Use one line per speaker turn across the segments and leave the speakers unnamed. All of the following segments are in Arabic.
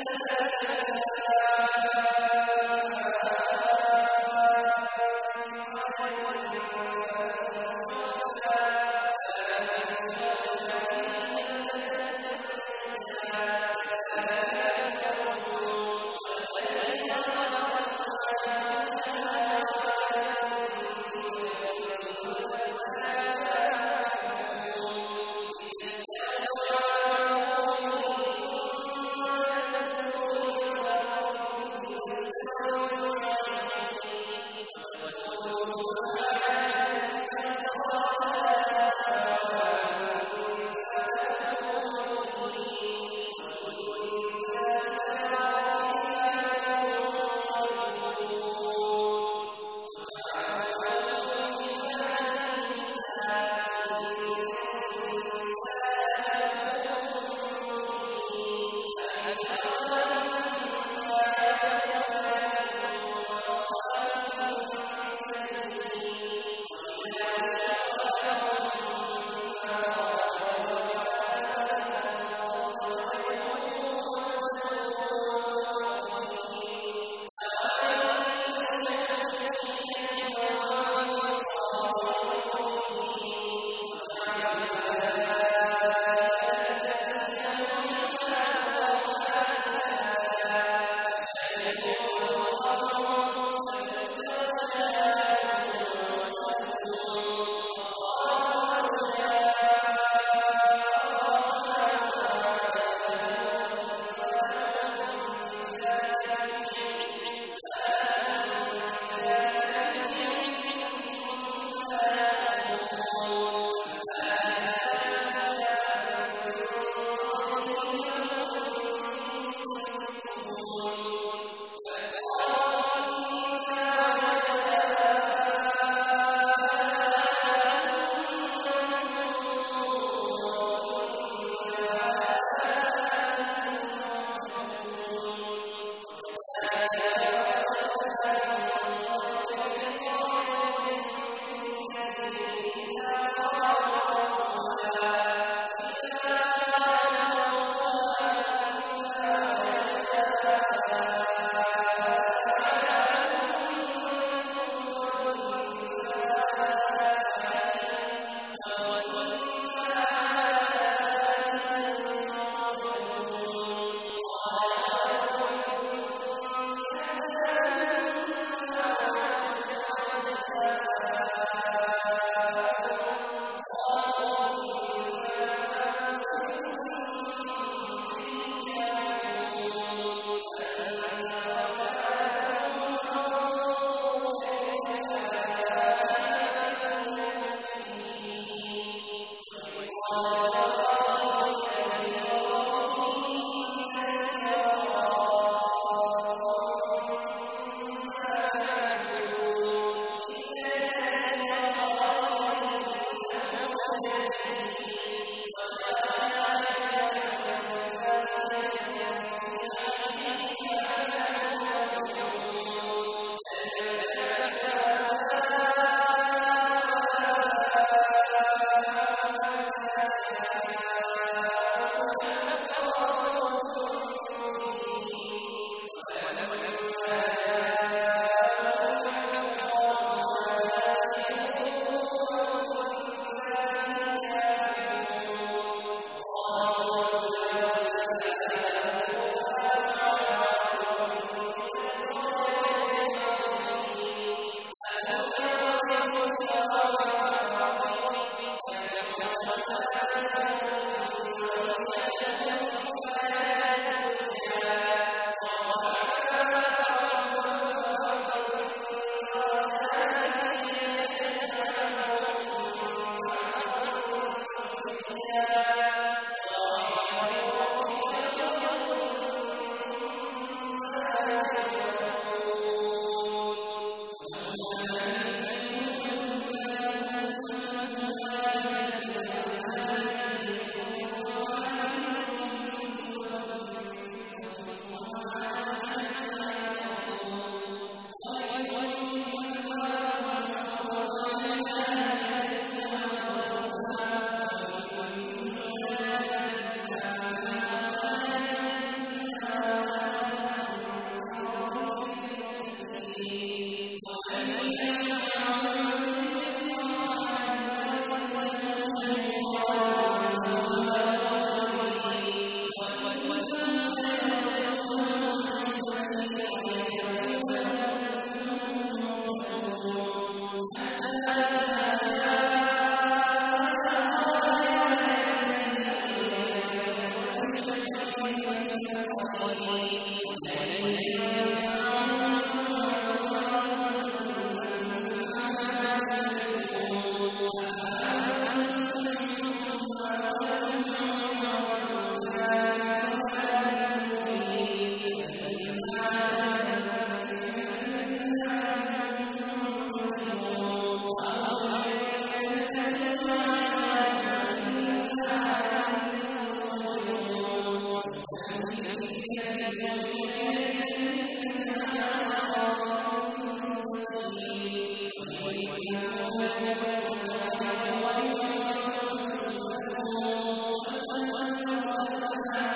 Yes. Hasana.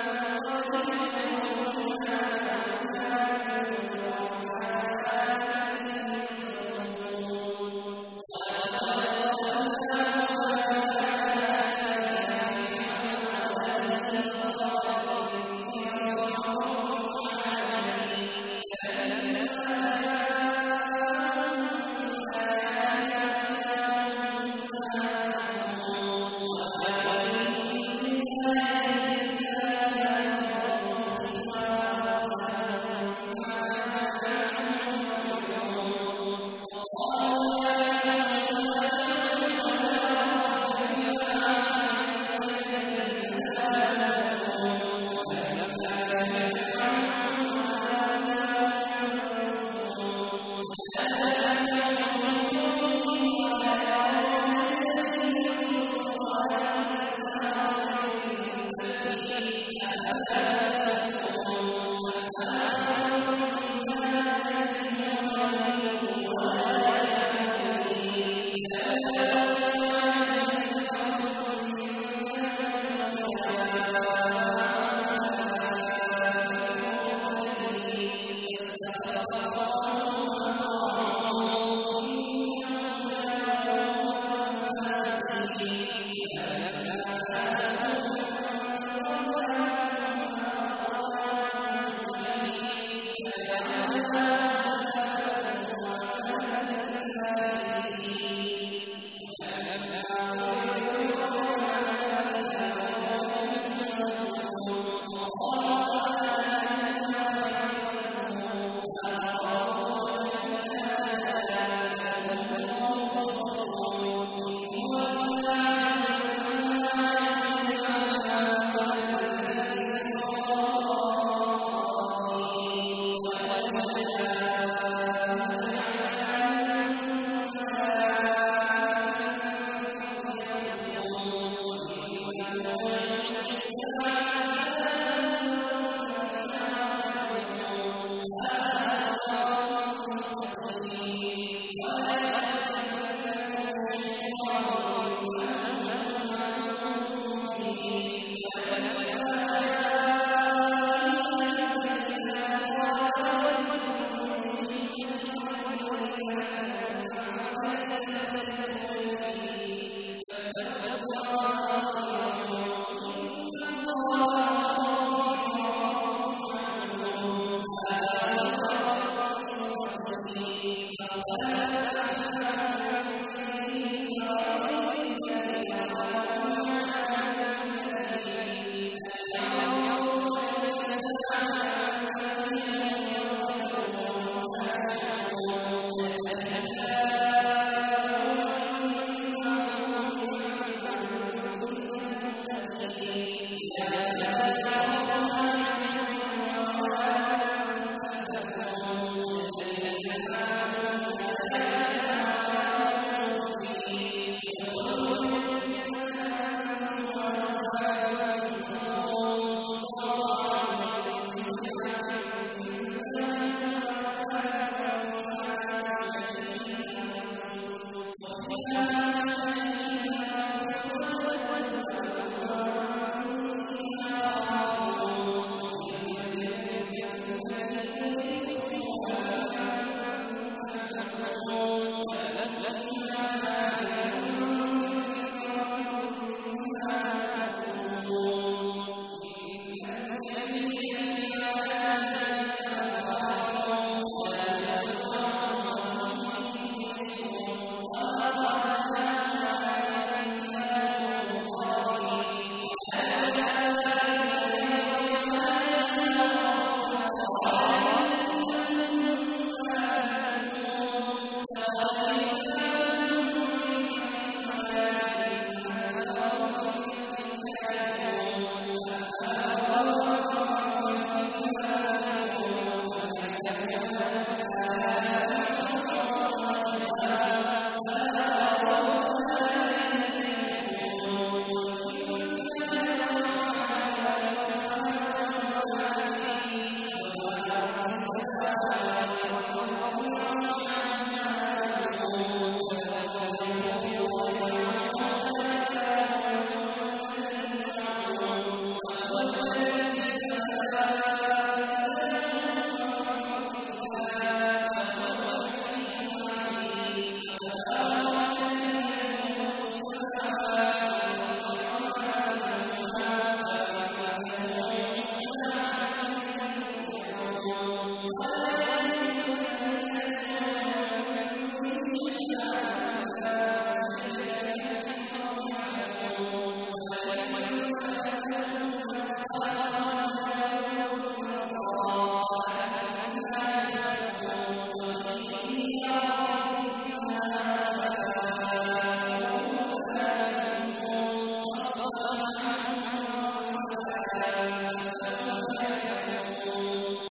والسلام